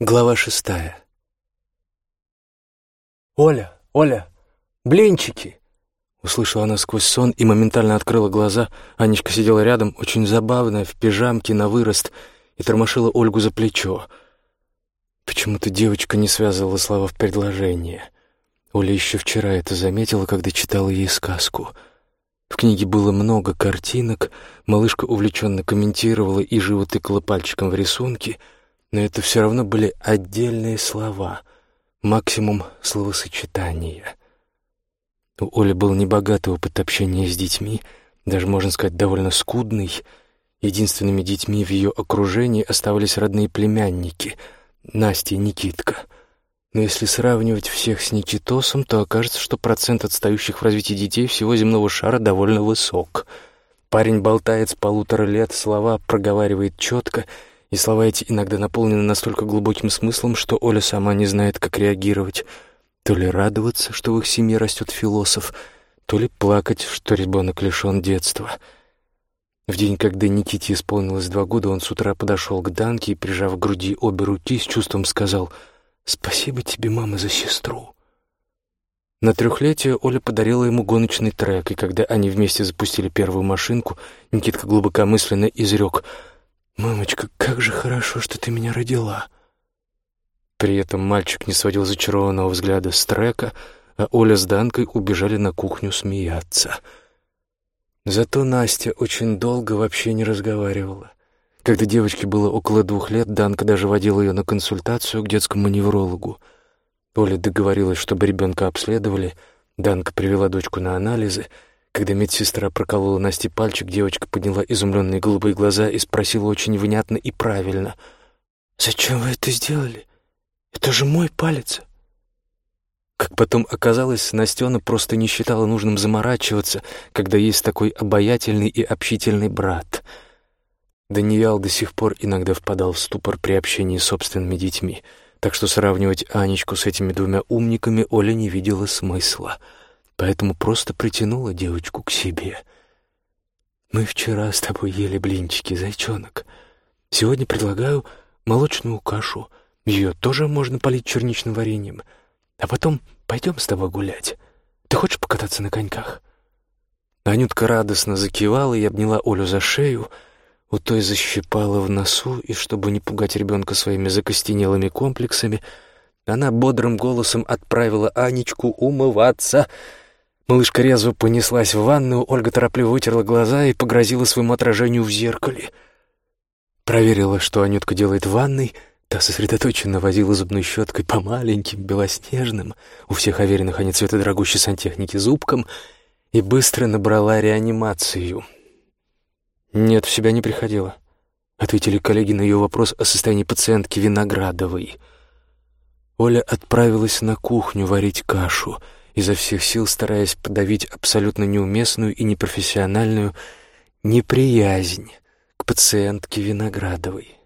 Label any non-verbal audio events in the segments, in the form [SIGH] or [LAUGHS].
Глава шестая. «Оля, Оля, блинчики!» Услышала она сквозь сон и моментально открыла глаза. Анечка сидела рядом, очень забавная, в пижамке на вырост, и тормошила Ольгу за плечо. Почему-то девочка не связывала слова в предложение. Оля еще вчера это заметила, когда читала ей сказку. В книге было много картинок, малышка увлеченно комментировала и живо тыкала пальчиком в рисунки — но это все равно были отдельные слова, максимум словосочетания. У Оли был небогатый опыт общения с детьми, даже, можно сказать, довольно скудный. Единственными детьми в ее окружении оставались родные племянники — Настя и Никитка. Но если сравнивать всех с Никитосом, то окажется, что процент отстающих в развитии детей всего земного шара довольно высок. Парень болтает с полутора лет, слова проговаривает четко — и слова эти иногда наполнены настолько глубоким смыслом, что Оля сама не знает, как реагировать. То ли радоваться, что в их семье растет философ, то ли плакать, что ребенок лишен детства. В день, когда Никите исполнилось два года, он с утра подошел к Данке и, прижав к груди обе руки, с чувством сказал «Спасибо тебе, мама, за сестру». На трехлетие Оля подарила ему гоночный трек, и когда они вместе запустили первую машинку, Никитка глубокомысленно изрек — «Мамочка, как же хорошо, что ты меня родила!» При этом мальчик не сводил зачарованного взгляда с трека, а Оля с Данкой убежали на кухню смеяться. Зато Настя очень долго вообще не разговаривала. Когда девочке было около двух лет, Данка даже водила ее на консультацию к детскому неврологу. Оля договорилась, чтобы ребенка обследовали, Данка привела дочку на анализы — когда медсестра проколола Насте пальчик, девочка подняла изумленные голубые глаза и спросила очень внятно и правильно. «Зачем вы это сделали? Это же мой палец!» Как потом оказалось, Настена просто не считала нужным заморачиваться, когда есть такой обаятельный и общительный брат. Даниэл до сих пор иногда впадал в ступор при общении с собственными детьми, так что сравнивать Анечку с этими двумя умниками Оля не видела смысла — поэтому просто притянула девочку к себе. «Мы вчера с тобой ели блинчики, зайчонок. Сегодня предлагаю молочную кашу. Ее тоже можно полить черничным вареньем. А потом пойдем с тобой гулять. Ты хочешь покататься на коньках?» Анютка радостно закивала и обняла Олю за шею, у той защипала в носу, и, чтобы не пугать ребенка своими закостенелыми комплексами, она бодрым голосом отправила Анечку умываться — Малышка резво понеслась в ванную, Ольга торопливо вытерла глаза и погрозила своему отражению в зеркале. Проверила, что Анютка делает в ванной, та сосредоточенно возила зубной щеткой по маленьким, белоснежным, у всех уверенных они цвета дорогущей сантехники, зубкам, и быстро набрала реанимацию. «Нет, в себя не приходила», — ответили коллеги на ее вопрос о состоянии пациентки Виноградовой. Оля отправилась на кухню варить кашу — изо всех сил стараясь подавить абсолютно неуместную и непрофессиональную неприязнь к пациентке Виноградовой.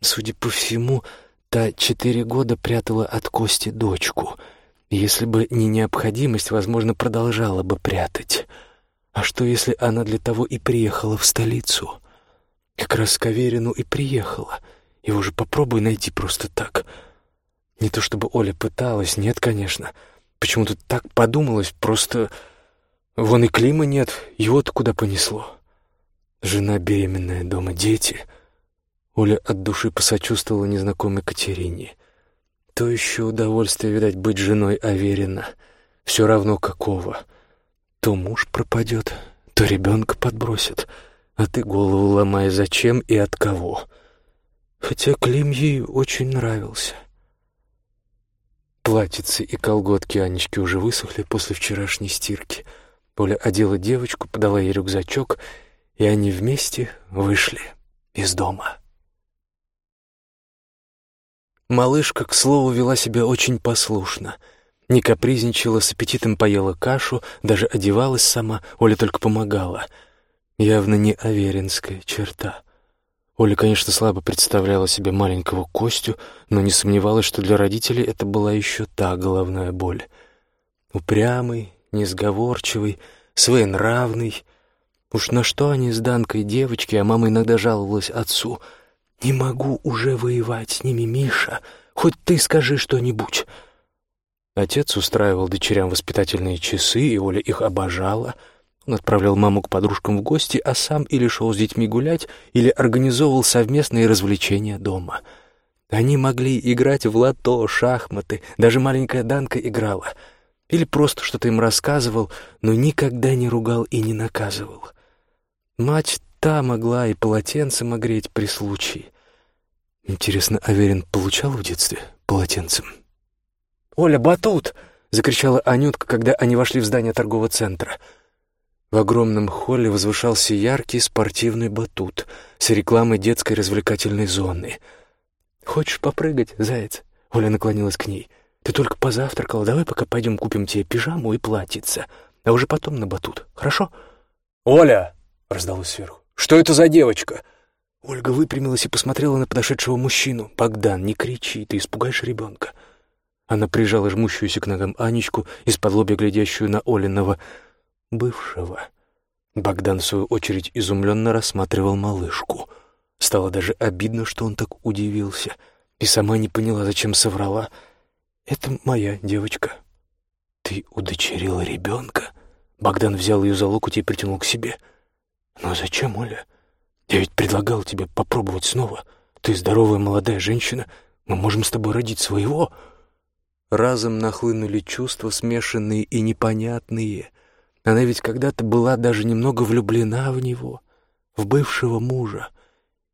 Судя по всему, та четыре года прятала от Кости дочку. Если бы не необходимость, возможно, продолжала бы прятать. А что, если она для того и приехала в столицу? Как раз к Аверину и приехала. Его же попробуй найти просто так. Не то чтобы Оля пыталась, нет, конечно — Почему-то так подумалось, просто... Вон и Клима нет, его-то куда понесло. Жена беременная, дома дети. Оля от души посочувствовала незнакомой Катерине. То еще удовольствие, видать, быть женой Аверина. Все равно какого. То муж пропадет, то ребенка подбросит. А ты голову ломай, зачем и от кого. Хотя Клим ей очень нравился. Платьицы и колготки Анечки уже высохли после вчерашней стирки. Поля одела девочку, подала ей рюкзачок, и они вместе вышли из дома. Малышка, к слову, вела себя очень послушно. Не капризничала, с аппетитом поела кашу, даже одевалась сама, Оля только помогала. Явно не аверинская черта — Оля, конечно, слабо представляла себе маленького Костю, но не сомневалась, что для родителей это была еще та головная боль. Упрямый, несговорчивый, своенравный. Уж на что они с Данкой девочки, а мама иногда жаловалась отцу. «Не могу уже воевать с ними, Миша. Хоть ты скажи что-нибудь». Отец устраивал дочерям воспитательные часы, и Оля их обожала. Он отправлял маму к подружкам в гости, а сам или шел с детьми гулять, или организовывал совместные развлечения дома. Они могли играть в лото, шахматы, даже маленькая Данка играла. Или просто что-то им рассказывал, но никогда не ругал и не наказывал. Мать та могла и полотенцем огреть при случае. Интересно, Аверин получал в детстве полотенцем? «Оля, батут!» — закричала Анютка, когда они вошли в здание торгового центра. В огромном холле возвышался яркий спортивный батут с рекламой детской развлекательной зоны. «Хочешь попрыгать, заяц?» — Оля наклонилась к ней. «Ты только позавтракала, давай пока пойдем купим тебе пижаму и платьице, а уже потом на батут, хорошо?» «Оля!» — раздалось сверху. «Что это за девочка?» Ольга выпрямилась и посмотрела на подошедшего мужчину. «Богдан, не кричи, ты испугаешь ребенка». Она прижала жмущуюся к ногам Анечку, из-под лобья глядящую на Олиного бывшего. Богдан, в свою очередь, изумленно рассматривал малышку. Стало даже обидно, что он так удивился, и сама не поняла, зачем соврала. «Это моя девочка». «Ты удочерила ребенка?» Богдан взял ее за локоть и притянул к себе. «Но зачем, Оля? Я ведь предлагал тебе попробовать снова. Ты здоровая молодая женщина, мы можем с тобой родить своего». Разом нахлынули чувства, смешанные и непонятные. Она ведь когда-то была даже немного влюблена в него, в бывшего мужа.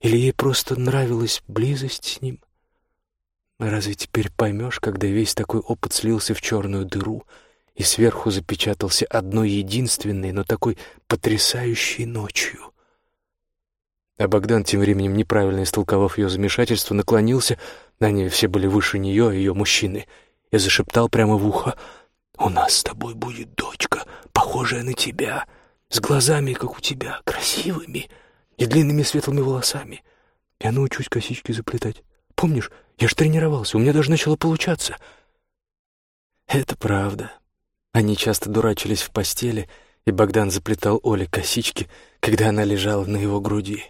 Или ей просто нравилась близость с ним? Разве теперь поймешь, когда весь такой опыт слился в черную дыру и сверху запечатался одной единственной, но такой потрясающей ночью? А Богдан, тем временем неправильно истолковав ее замешательство, наклонился, они все были выше нее, ее мужчины — я зашептал прямо в ухо. «У нас с тобой будет дочка, похожая на тебя, с глазами, как у тебя, красивыми и длинными светлыми волосами. Я научусь косички заплетать. Помнишь, я ж тренировался, у меня даже начало получаться». Это правда. Они часто дурачились в постели, и Богдан заплетал Оле косички, когда она лежала на его груди.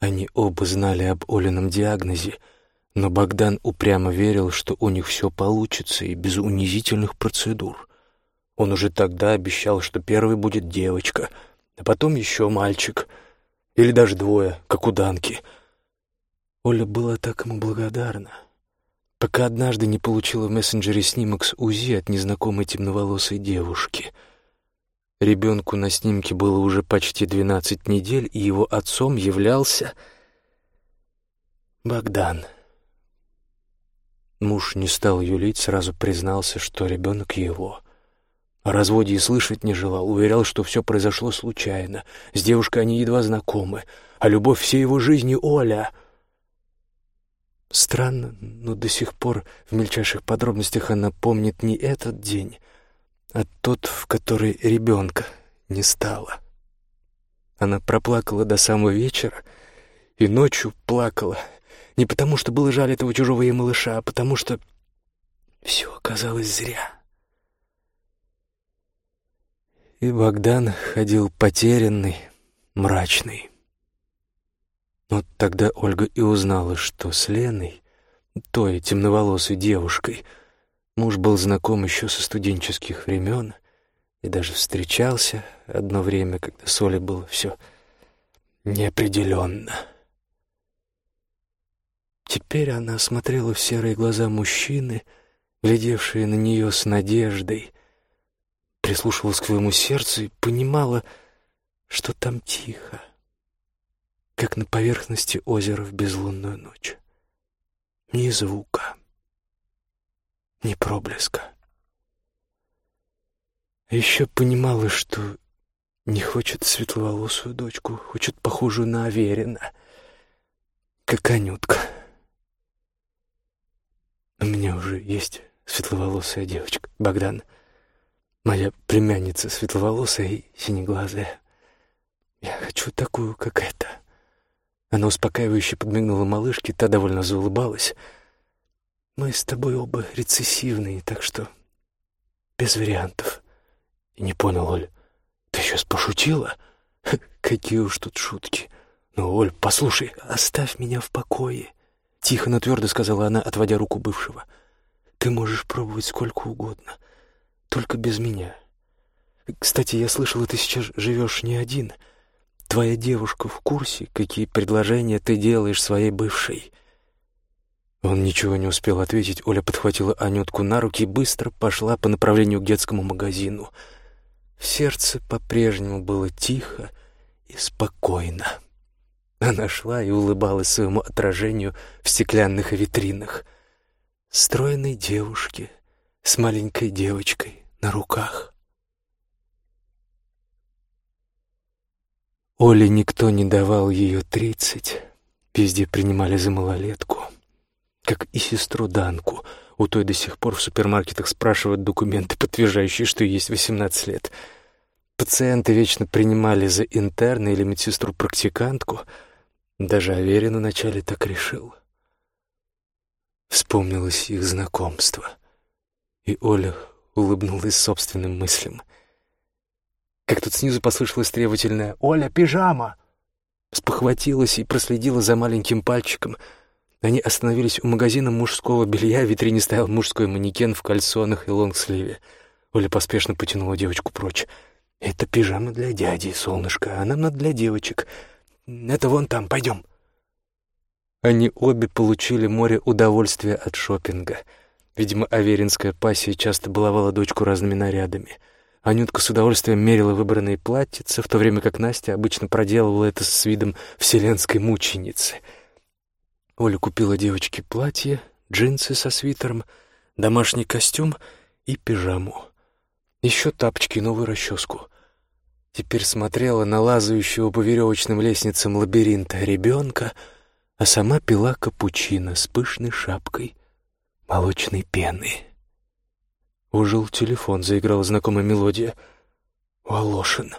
Они оба знали об Олином диагнозе — но Богдан упрямо верил, что у них все получится и без унизительных процедур. Он уже тогда обещал, что первый будет девочка, а потом еще мальчик, или даже двое, как у Данки. Оля была так ему благодарна, пока однажды не получила в мессенджере снимок с УЗИ от незнакомой темноволосой девушки. Ребенку на снимке было уже почти двенадцать недель, и его отцом являлся Богдан. Муж не стал юлить, сразу признался, что ребенок его. О разводе и слышать не желал, уверял, что все произошло случайно. С девушкой они едва знакомы, а любовь всей его жизни — Оля. Странно, но до сих пор в мельчайших подробностях она помнит не этот день, а тот, в который ребенка не стало. Она проплакала до самого вечера и ночью плакала — не потому, что было жаль этого чужого ей малыша, а потому что все оказалось зря. И Богдан ходил потерянный, мрачный. Вот тогда Ольга и узнала, что с Леной, той темноволосой девушкой, муж был знаком еще со студенческих времен и даже встречался одно время, когда с Олей было все неопределенно. Теперь она смотрела в серые глаза мужчины, глядевшие на нее с надеждой, прислушивалась к своему сердцу и понимала, что там тихо, как на поверхности озера в безлунную ночь. Ни звука, ни проблеска. Еще понимала, что не хочет светловолосую дочку, хочет похожую на Аверина, как Анютка. У меня уже есть светловолосая девочка, Богдан. Моя племянница светловолосая и синеглазая. Я хочу такую, как эта. Она успокаивающе подмигнула малышке, та довольно заулыбалась. Мы с тобой оба рецессивные, так что без вариантов. И не понял, Оль, ты сейчас пошутила? [LAUGHS] Какие уж тут шутки. «Ну, Оль, послушай, оставь меня в покое», — тихо, но твердо сказала она, отводя руку бывшего. «Ты можешь пробовать сколько угодно, только без меня. Кстати, я слышала, ты сейчас живешь не один. Твоя девушка в курсе, какие предложения ты делаешь своей бывшей». Он ничего не успел ответить. Оля подхватила Анютку на руки и быстро пошла по направлению к детскому магазину. В сердце по-прежнему было тихо и спокойно. Она шла и улыбалась своему отражению в стеклянных витринах. Стройной девушке с маленькой девочкой на руках. Оле никто не давал ее тридцать. Везде принимали за малолетку. Как и сестру Данку. У той до сих пор в супермаркетах спрашивают документы, подтверждающие, что ей есть восемнадцать лет. Пациенты вечно принимали за интерна или медсестру-практикантку — даже Аверин вначале так решил. Вспомнилось их знакомство, и Оля улыбнулась собственным мыслям. Как тут снизу послышалось требовательное «Оля, пижама!» Спохватилась и проследила за маленьким пальчиком. Они остановились у магазина мужского белья, в витрине стоял мужской манекен в кальсонах и лонгсливе. Оля поспешно потянула девочку прочь. «Это пижама для дяди, солнышко, а нам для девочек. Это вон там, пойдем». Они обе получили море удовольствия от шопинга. Видимо, аверинская пассия часто баловала дочку разными нарядами. Анютка с удовольствием мерила выбранные платьица, в то время как Настя обычно проделывала это с видом вселенской мученицы. Оля купила девочке платье, джинсы со свитером, домашний костюм и пижаму. Еще тапочки и новую расческу — теперь смотрела на лазающего по веревочным лестницам лабиринта ребенка, а сама пила капучино с пышной шапкой молочной пены. Ужил телефон, заиграла знакомая мелодия. «Волошин».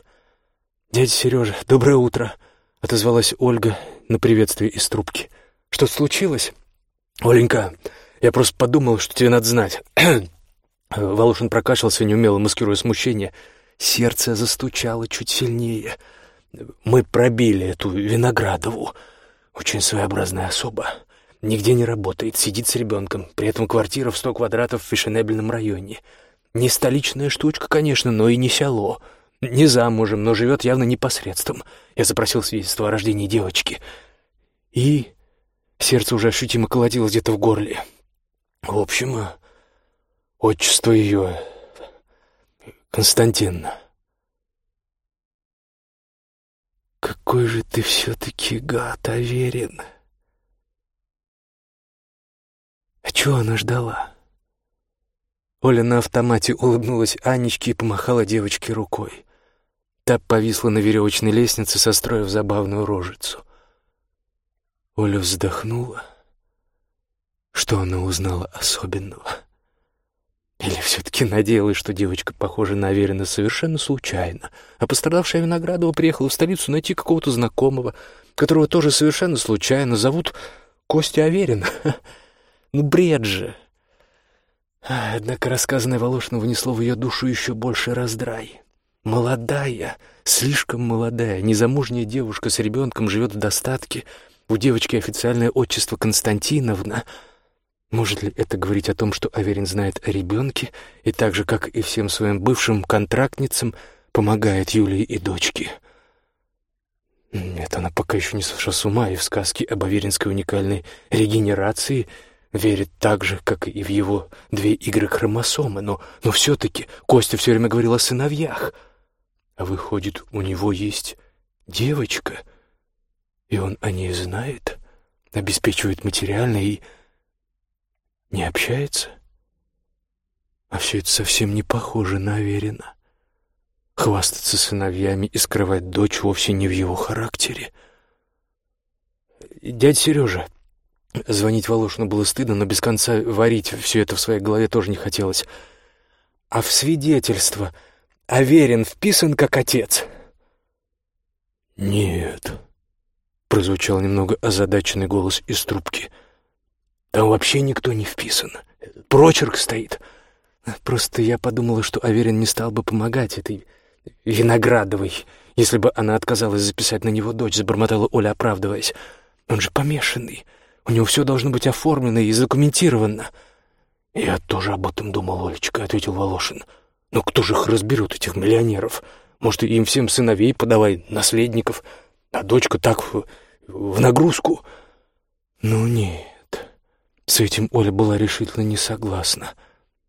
«Дядя Сережа, доброе утро», — отозвалась Ольга на приветствие из трубки. «Что случилось?» «Оленька, я просто подумал, что тебе надо знать». [CLEARS THROAT] Волошин прокашлялся, неумело маскируя смущение — Сердце застучало чуть сильнее. Мы пробили эту Виноградову. Очень своеобразная особа. Нигде не работает, сидит с ребенком. При этом квартира в сто квадратов в фешенебельном районе. Не столичная штучка, конечно, но и не село. Не замужем, но живет явно непосредством. Я запросил свидетельство о рождении девочки. И сердце уже ощутимо колотилось где-то в горле. В общем, отчество ее Константин. Какой же ты все-таки гад, Аверин. А чего она ждала? Оля на автомате улыбнулась Анечке и помахала девочке рукой. Та повисла на веревочной лестнице, состроив забавную рожицу. Оля вздохнула. Что она узнала особенного? Или все-таки надеялась, что девочка похожа на Аверина совершенно случайно, а пострадавшая Виноградова приехала в столицу найти какого-то знакомого, которого тоже совершенно случайно зовут Костя Аверин. [LAUGHS] Ну, бред же! Однако рассказанное Волошину внесло в ее душу еще больше раздрай. Молодая, слишком молодая, незамужняя девушка с ребенком живет в достатке, у девочки официальное отчество Константиновна — может ли это говорить о том, что Аверин знает о ребенке и так же, как и всем своим бывшим контрактницам, помогает Юлии и дочке? Нет, она пока еще не сошла с ума и в сказки об аверинской уникальной регенерации верит так же, как и в его две игры хромосомы, но, но все-таки Костя все время говорил о сыновьях. А выходит, у него есть девочка, и он о ней знает, обеспечивает материально и не общается? А все это совсем не похоже на Аверина. Хвастаться сыновьями и скрывать дочь вовсе не в его характере. «Дядя Сережа», Звонить Волошину было стыдно, но без конца варить все это в своей голове тоже не хотелось. «А в свидетельство Аверин вписан как отец?» «Нет», — прозвучал немного озадаченный голос из трубки. Там вообще никто не вписан. Прочерк стоит. Просто я подумала, что Аверин не стал бы помогать этой Виноградовой, Если бы она отказалась записать на него дочь, забормотала Оля, оправдываясь. Он же помешанный. У него все должно быть оформлено и задокументировано. «Я тоже об этом думал, Олечка», — ответил Волошин. «Но кто же их разберет, этих миллионеров? Может, им всем сыновей подавай, наследников, а дочка так в, в нагрузку?» «Ну нет, с этим Оля была решительно не согласна.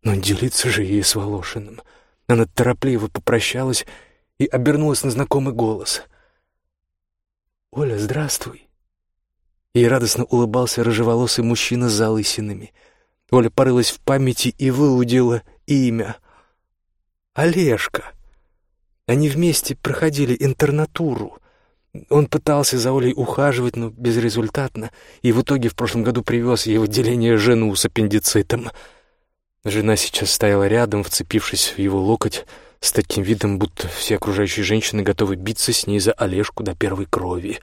Но делиться же ей с Волошиным. Она торопливо попрощалась и обернулась на знакомый голос. «Оля, здравствуй!» Ей радостно улыбался рыжеволосый мужчина с залысинами. Оля порылась в памяти и выудила имя. «Олежка!» Они вместе проходили интернатуру. Он пытался за Олей ухаживать, но безрезультатно, и в итоге в прошлом году привез ей в отделение жену с аппендицитом — Жена сейчас стояла рядом, вцепившись в его локоть, с таким видом, будто все окружающие женщины готовы биться с ней за Олежку до первой крови.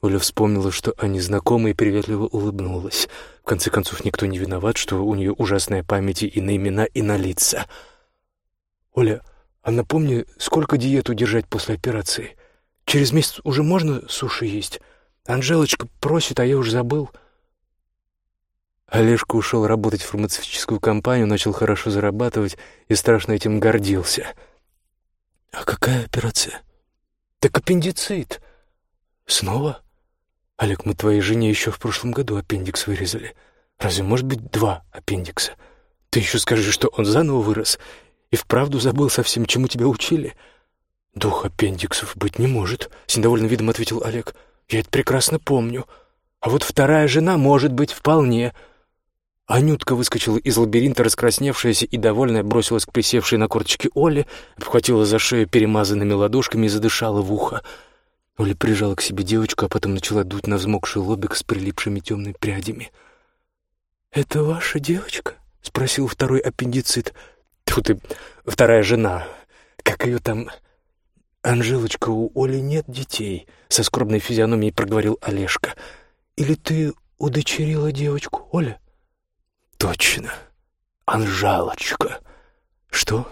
Оля вспомнила, что они знакомы, и приветливо улыбнулась. В конце концов, никто не виноват, что у нее ужасная память и на имена, и на лица. «Оля, а напомни, сколько диету держать после операции? Через месяц уже можно суши есть? Анжелочка просит, а я уже забыл». Олежка ушел работать в фармацевтическую компанию, начал хорошо зарабатывать и страшно этим гордился. «А какая операция?» «Так аппендицит». «Снова?» «Олег, мы твоей жене еще в прошлом году аппендикс вырезали. Разве может быть два аппендикса? Ты еще скажи, что он заново вырос и вправду забыл совсем, чему тебя учили?» «Дух аппендиксов быть не может», — с недовольным видом ответил Олег. «Я это прекрасно помню. А вот вторая жена может быть вполне. Анютка выскочила из лабиринта, раскрасневшаяся и довольная, бросилась к присевшей на корточке Оле, обхватила за шею перемазанными ладошками и задышала в ухо. Оля прижала к себе девочку, а потом начала дуть на взмокший лобик с прилипшими темными прядями. «Это ваша девочка?» — спросил второй аппендицит. «Тут и вторая жена. Как ее там...» «Анжелочка, у Оли нет детей», — со скорбной физиономией проговорил Олежка. «Или ты удочерила девочку, Оля?» Точно. Анжалочка. Что?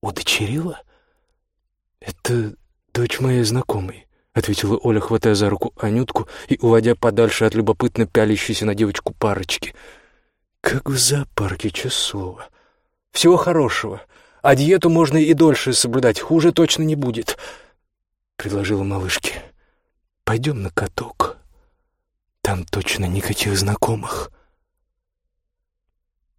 Удочерила? Это дочь моей знакомой, ответила Оля, хватая за руку Анютку и уводя подальше от любопытно пялящейся на девочку парочки. Как в зоопарке, честное слово. Всего хорошего. А диету можно и дольше соблюдать, хуже точно не будет, предложила малышке. Пойдем на каток. Там точно никаких знакомых.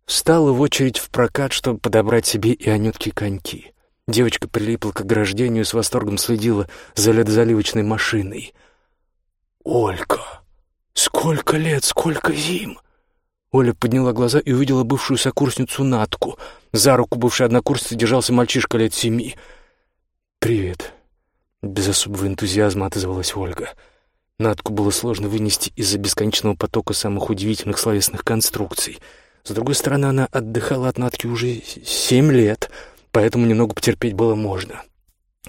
Встала в очередь в прокат, чтобы подобрать себе и Анютке коньки. Девочка прилипла к ограждению, с восторгом следила за ледозаливочной машиной. «Олька! Сколько лет, сколько зим!» Оля подняла глаза и увидела бывшую сокурсницу Натку. За руку бывшей однокурсницы держался мальчишка лет семи. «Привет!» Без особого энтузиазма отозвалась Ольга. Натку было сложно вынести из-за бесконечного потока самых удивительных словесных конструкций — с другой стороны, она отдыхала от Натки уже семь лет, поэтому немного потерпеть было можно.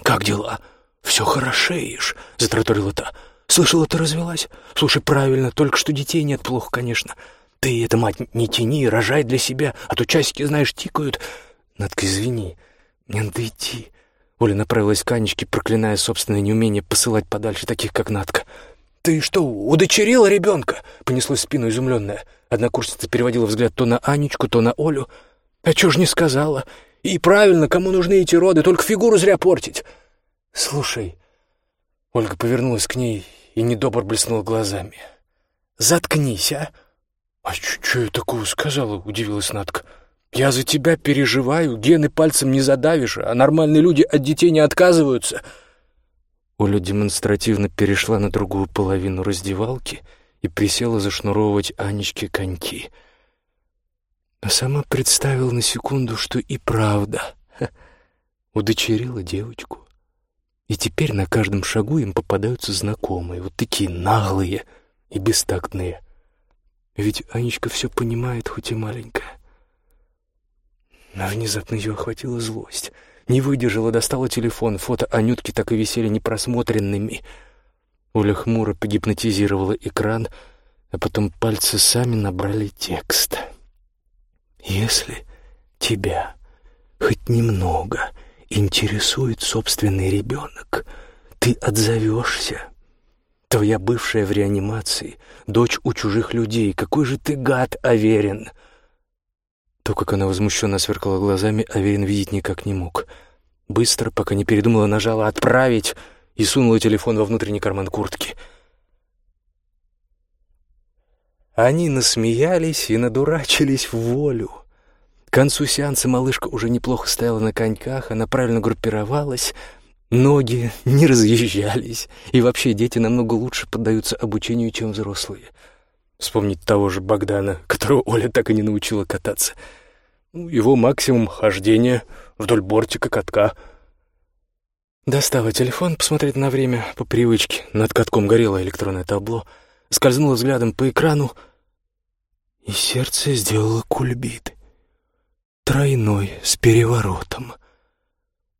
«Как дела? Все хорошеешь», — затраторила та. «Слышала, ты развелась? Слушай, правильно, только что детей нет, плохо, конечно. Ты это, мать, не тяни, рожай для себя, а то часики, знаешь, тикают». «Надка, извини, мне надо идти». Оля направилась к Анечке, проклиная собственное неумение посылать подальше таких, как Надка. «Ты что, удочерила ребенка?» — понеслось спину изумленная. Однокурсница переводила взгляд то на Анечку, то на Олю. «А чё ж не сказала? И правильно, кому нужны эти роды, только фигуру зря портить!» «Слушай...» Ольга повернулась к ней и недобро блеснула глазами. «Заткнись, а!» «А что я такого сказала?» — удивилась Надка. «Я за тебя переживаю, гены пальцем не задавишь, а нормальные люди от детей не отказываются». Оля демонстративно перешла на другую половину раздевалки и присела зашнуровывать Анечке коньки. А сама представила на секунду, что и правда ха, [LAUGHS] удочерила девочку. И теперь на каждом шагу им попадаются знакомые, вот такие наглые и бестактные. Ведь Анечка все понимает, хоть и маленькая. Но внезапно ее охватила злость — не выдержала, достала телефон. Фото Анютки так и висели непросмотренными. Оля хмуро погипнотизировала экран, а потом пальцы сами набрали текст. «Если тебя хоть немного интересует собственный ребенок, ты отзовешься. Твоя бывшая в реанимации, дочь у чужих людей. Какой же ты гад, Аверин!» То, как она возмущенно сверкала глазами, Аверин видеть никак не мог. Быстро, пока не передумала, нажала «Отправить» и сунула телефон во внутренний карман куртки. Они насмеялись и надурачились в волю. К концу сеанса малышка уже неплохо стояла на коньках, она правильно группировалась, ноги [LAUGHS] не разъезжались, и вообще дети намного лучше поддаются обучению, чем взрослые. Вспомнить того же Богдана, которого Оля так и не научила кататься. Ну, его максимум хождения вдоль бортика катка. Достала телефон, посмотреть на время по привычке. Над катком горело электронное табло. Скользнула взглядом по экрану, и сердце сделало кульбит. Тройной, с переворотом.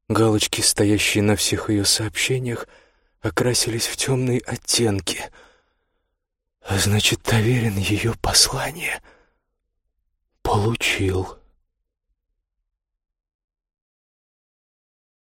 Галочки, стоящие на всех ее сообщениях, окрасились в темные оттенки. А значит, Таверин ее послание получил.